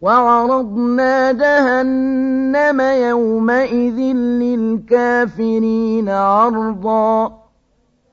وعرضنا جهنم يومئذ للكافرين عرضا.